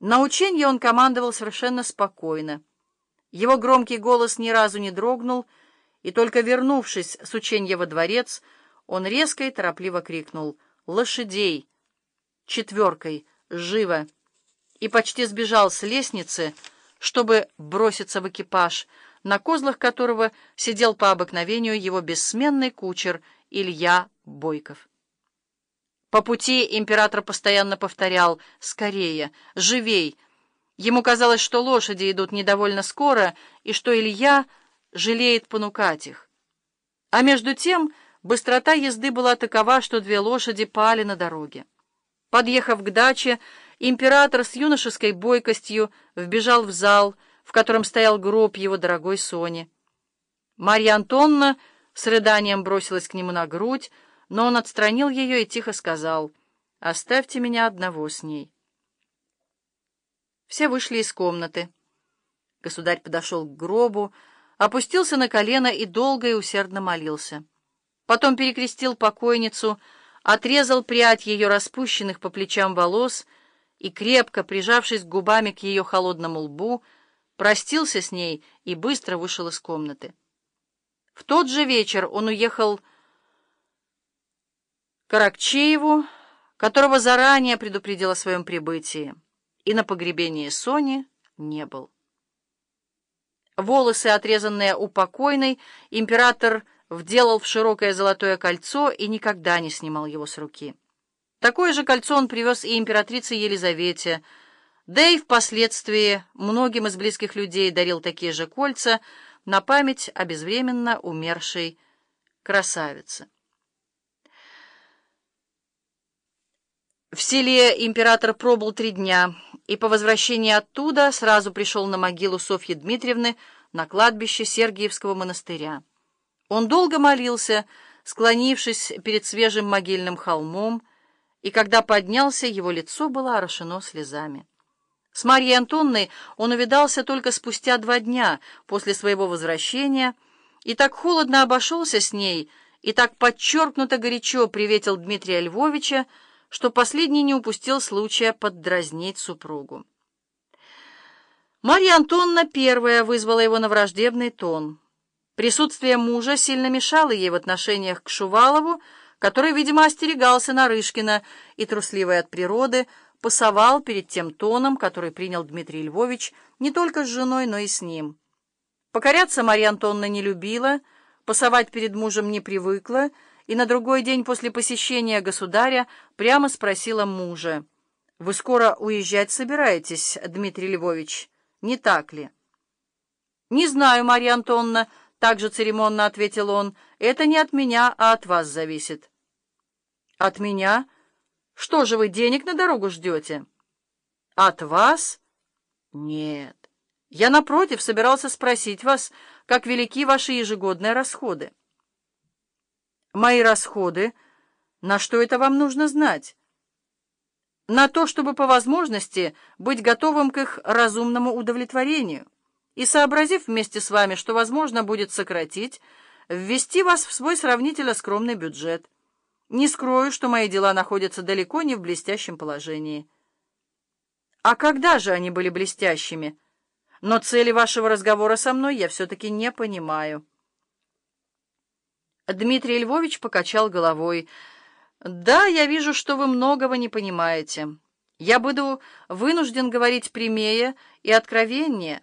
На ученье он командовал совершенно спокойно. Его громкий голос ни разу не дрогнул, и только вернувшись с ученья во дворец, он резко и торопливо крикнул «Лошадей!» четверкой «Живо!» и почти сбежал с лестницы, чтобы броситься в экипаж, на козлах которого сидел по обыкновению его бессменный кучер Илья Бойков. По пути император постоянно повторял «Скорее! Живей!» Ему казалось, что лошади идут недовольно скоро, и что Илья жалеет понукать их. А между тем быстрота езды была такова, что две лошади пали на дороге. Подъехав к даче, император с юношеской бойкостью вбежал в зал, в котором стоял гроб его дорогой Сони. Марья Антонна с рыданием бросилась к нему на грудь, но он отстранил ее и тихо сказал, «Оставьте меня одного с ней». Все вышли из комнаты. Государь подошел к гробу, опустился на колено и долго и усердно молился. Потом перекрестил покойницу, отрезал прядь ее распущенных по плечам волос и, крепко прижавшись губами к ее холодному лбу, простился с ней и быстро вышел из комнаты. В тот же вечер он уехал Каракчееву, которого заранее предупредил о своем прибытии, и на погребении Сони не был. Волосы, отрезанные у покойной, император вделал в широкое золотое кольцо и никогда не снимал его с руки. Такое же кольцо он привез и императрице Елизавете, да и впоследствии многим из близких людей дарил такие же кольца на память о безвременно умершей красавице. В селе император пробыл три дня, и по возвращении оттуда сразу пришел на могилу Софьи Дмитриевны на кладбище Сергиевского монастыря. Он долго молился, склонившись перед свежим могильным холмом, и когда поднялся, его лицо было орошено слезами. С Марьей Антонной он увидался только спустя два дня после своего возвращения, и так холодно обошелся с ней, и так подчеркнуто горячо приветил Дмитрия Львовича, что последний не упустил случая поддразнить супругу. Марья Антонна первая вызвала его на враждебный тон. Присутствие мужа сильно мешало ей в отношениях к Шувалову, который, видимо, остерегался Нарышкина и, трусливый от природы, пасовал перед тем тоном, который принял Дмитрий Львович не только с женой, но и с ним. Покоряться Марья Антонна не любила, пасовать перед мужем не привыкла, и на другой день после посещения государя прямо спросила мужа, «Вы скоро уезжать собираетесь, Дмитрий Львович, не так ли?» «Не знаю, Марья Антонна», — также церемонно ответил он, «это не от меня, а от вас зависит». «От меня? Что же вы денег на дорогу ждете?» «От вас? Нет. Я, напротив, собирался спросить вас, как велики ваши ежегодные расходы». Мои расходы? На что это вам нужно знать? На то, чтобы по возможности быть готовым к их разумному удовлетворению и, сообразив вместе с вами, что возможно будет сократить, ввести вас в свой сравнительно скромный бюджет. Не скрою, что мои дела находятся далеко не в блестящем положении. А когда же они были блестящими? Но цели вашего разговора со мной я все-таки не понимаю». Дмитрий Львович покачал головой. «Да, я вижу, что вы многого не понимаете. Я буду вынужден говорить прямее и откровеннее».